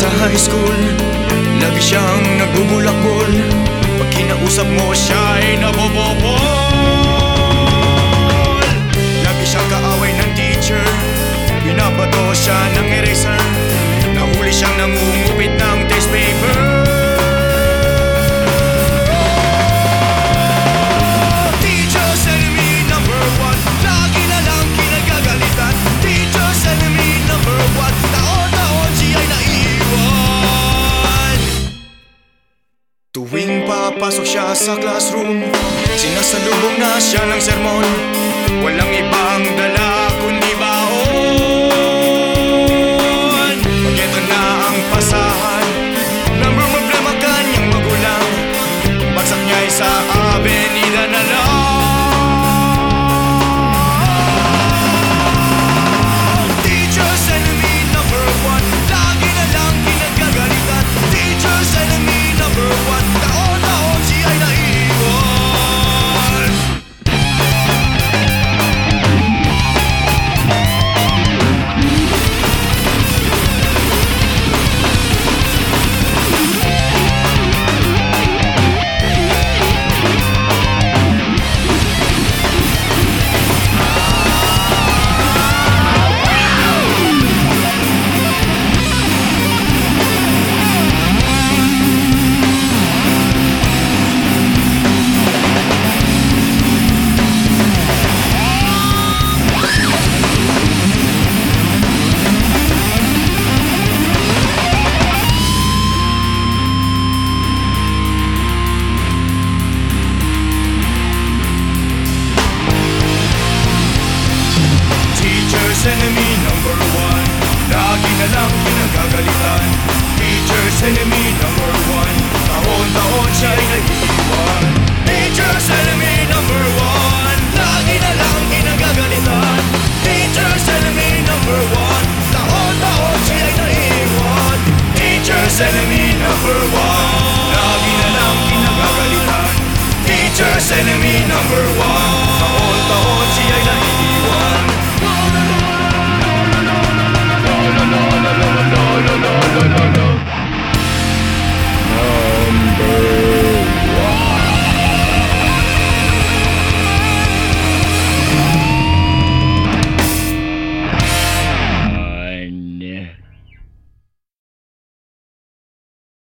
Sa high school, lagi siyang nagbubulakbol. Pag kinausap mo siya Tuwing papasok siya sa classroom. Sinasalubong na siya ng sermon. Walang ibang Teacher's enemy number one. Lagi na lang kinagagalitan. Teacher's enemy number one. Taon-taon siya'y naiiwan Teacher's enemy number one. Lagi na lang kinagagalitan. Teacher's enemy number one. Taon-taon siya'y naiiwan Teacher's enemy